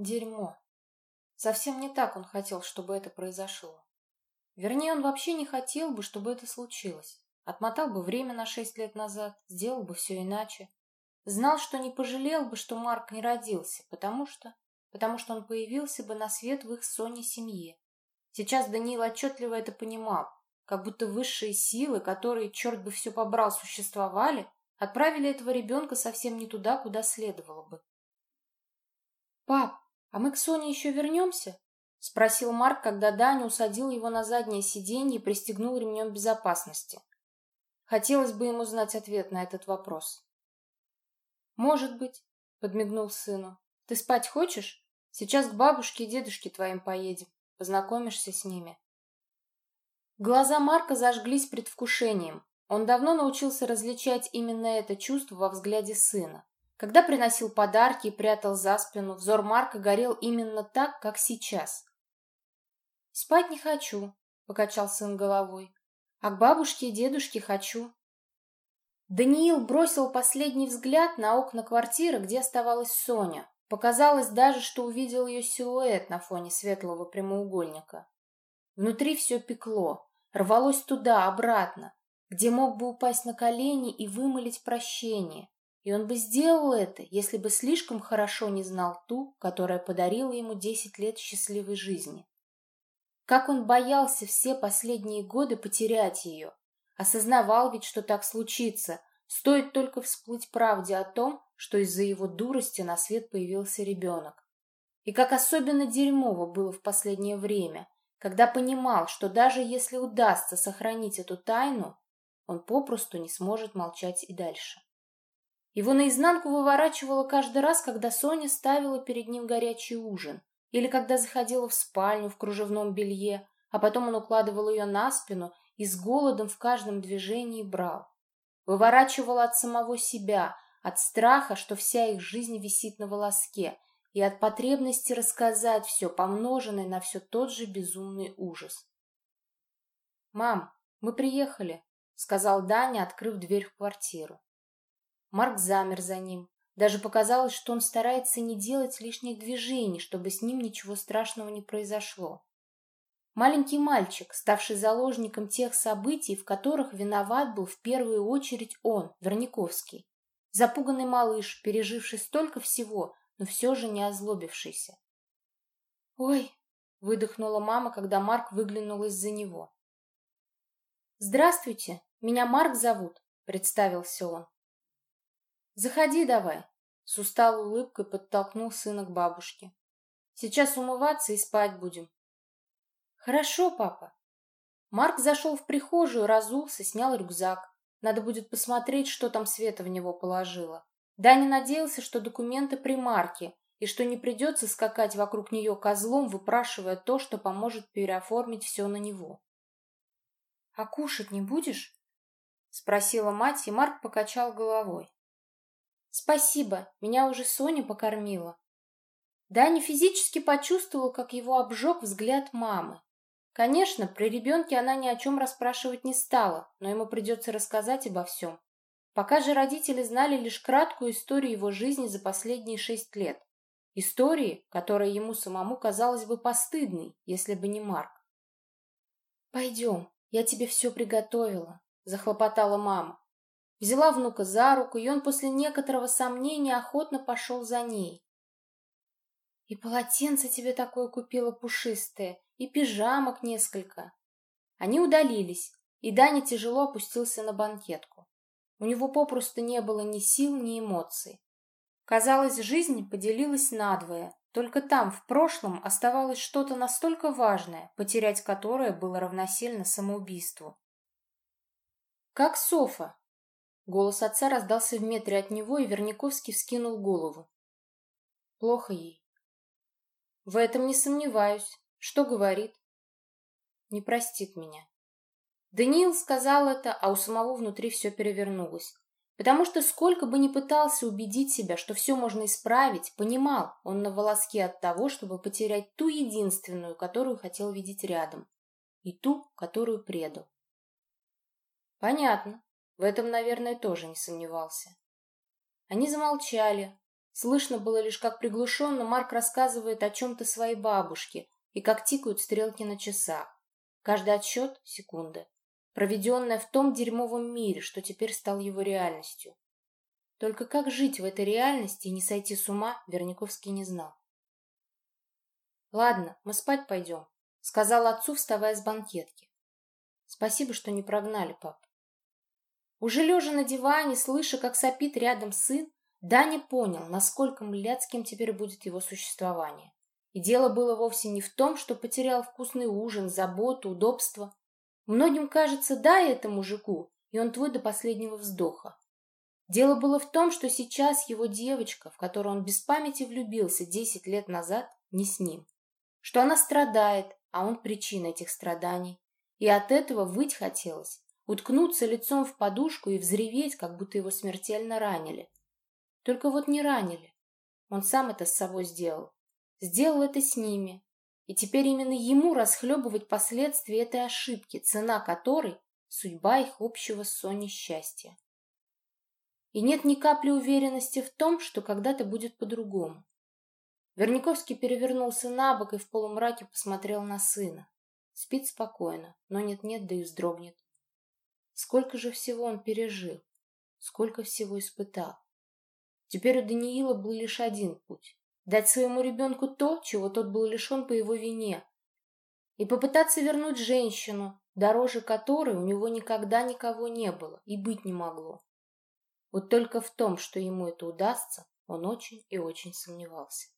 Дерьмо. Совсем не так он хотел, чтобы это произошло. Вернее, он вообще не хотел бы, чтобы это случилось. Отмотал бы время на шесть лет назад, сделал бы все иначе. Знал, что не пожалел бы, что Марк не родился, потому что... потому что он появился бы на свет в их Соне семье. Сейчас Даниил отчетливо это понимал, как будто высшие силы, которые, черт бы все побрал, существовали, отправили этого ребенка совсем не туда, куда следовало бы. «Пап, а мы к Соне еще вернемся?» — спросил Марк, когда Даня усадил его на заднее сиденье и пристегнул ремнем безопасности. Хотелось бы ему знать ответ на этот вопрос. «Может быть», — подмигнул сыну. «Ты спать хочешь? Сейчас к бабушке и дедушке твоим поедем. Познакомишься с ними». Глаза Марка зажглись предвкушением. Он давно научился различать именно это чувство во взгляде сына. Когда приносил подарки и прятал за спину, взор Марка горел именно так, как сейчас. «Спать не хочу», — покачал сын головой. «А к бабушке и дедушке хочу. Даниил бросил последний взгляд на окна квартиры, где оставалась Соня. Показалось даже, что увидел ее силуэт на фоне светлого прямоугольника. Внутри все пекло, рвалось туда, обратно, где мог бы упасть на колени и вымолить прощение. И он бы сделал это, если бы слишком хорошо не знал ту, которая подарила ему десять лет счастливой жизни. Как он боялся все последние годы потерять ее, Осознавал ведь, что так случится. Стоит только всплыть правде о том, что из-за его дурости на свет появился ребенок. И как особенно дерьмово было в последнее время, когда понимал, что даже если удастся сохранить эту тайну, он попросту не сможет молчать и дальше. Его наизнанку выворачивало каждый раз, когда Соня ставила перед ним горячий ужин, или когда заходила в спальню в кружевном белье, а потом он укладывал ее на спину и с голодом в каждом движении брал. Выворачивал от самого себя, от страха, что вся их жизнь висит на волоске, и от потребности рассказать все, помноженное на все тот же безумный ужас. «Мам, мы приехали», — сказал Даня, открыв дверь в квартиру. Марк замер за ним. Даже показалось, что он старается не делать лишних движений, чтобы с ним ничего страшного не произошло. Маленький мальчик, ставший заложником тех событий, в которых виноват был в первую очередь он, Верниковский. Запуганный малыш, переживший столько всего, но все же не озлобившийся. «Ой!» — выдохнула мама, когда Марк выглянул из-за него. «Здравствуйте, меня Марк зовут», — представился он. «Заходи давай», — с усталой улыбкой подтолкнул сына к бабушке. «Сейчас умываться и спать будем. «Хорошо, папа». Марк зашел в прихожую, разулся, снял рюкзак. Надо будет посмотреть, что там Света в него положила. Даня надеялся, что документы при Марке, и что не придется скакать вокруг нее козлом, выпрашивая то, что поможет переоформить все на него. «А кушать не будешь?» — спросила мать, и Марк покачал головой. «Спасибо, меня уже Соня покормила». Даня физически почувствовал, как его обжег взгляд мамы. Конечно, при ребенке она ни о чем расспрашивать не стала, но ему придется рассказать обо всем. Пока же родители знали лишь краткую историю его жизни за последние шесть лет. Истории, которая ему самому казалась бы постыдной, если бы не Марк. «Пойдем, я тебе все приготовила», — захлопотала мама. Взяла внука за руку, и он после некоторого сомнения охотно пошел за ней. «И полотенце тебе такое купила пушистое, и пижамок несколько. Они удалились, и Даня тяжело опустился на банкетку. У него попросту не было ни сил, ни эмоций. Казалось, жизнь поделилась надвое, только там, в прошлом, оставалось что-то настолько важное, потерять которое было равносильно самоубийству. «Как Софа?» Голос отца раздался в метре от него, и Верняковский вскинул голову. «Плохо ей». «В этом не сомневаюсь. Что говорит? Не простит меня. Даниил сказал это, а у самого внутри все перевернулось. Потому что сколько бы ни пытался убедить себя, что все можно исправить, понимал, он на волоске от того, чтобы потерять ту единственную, которую хотел видеть рядом, и ту, которую предал. Понятно. В этом, наверное, тоже не сомневался. Они замолчали. Слышно было лишь, как приглушенно Марк рассказывает о чем-то своей бабушке и как тикают стрелки на часах. Каждый отсчет — секунда, проведенная в том дерьмовом мире, что теперь стал его реальностью. Только как жить в этой реальности и не сойти с ума, Верняковский не знал. «Ладно, мы спать пойдем», — сказал отцу, вставая с банкетки. «Спасибо, что не прогнали, пап». Уже лежа на диване, слыша, как сопит рядом сын, Даня понял, насколько мляцким теперь будет его существование. И дело было вовсе не в том, что потерял вкусный ужин, заботу, удобство. Многим кажется, дай это мужику, и он твой до последнего вздоха. Дело было в том, что сейчас его девочка, в которую он без памяти влюбился десять лет назад, не с ним. Что она страдает, а он причина этих страданий. И от этого выть хотелось, уткнуться лицом в подушку и взреветь, как будто его смертельно ранили. Только вот не ранили. Он сам это с собой сделал сделал это с ними. И теперь именно ему расхлебывать последствия этой ошибки, цена которой — судьба их общего с счастья. И нет ни капли уверенности в том, что когда-то будет по-другому. Верниковский перевернулся на бок и в полумраке посмотрел на сына. Спит спокойно, но нет-нет, да и вздрогнет. Сколько же всего он пережил, сколько всего испытал. Теперь у Даниила был лишь один путь дать своему ребенку то, чего тот был лишен по его вине, и попытаться вернуть женщину, дороже которой у него никогда никого не было и быть не могло. Вот только в том, что ему это удастся, он очень и очень сомневался.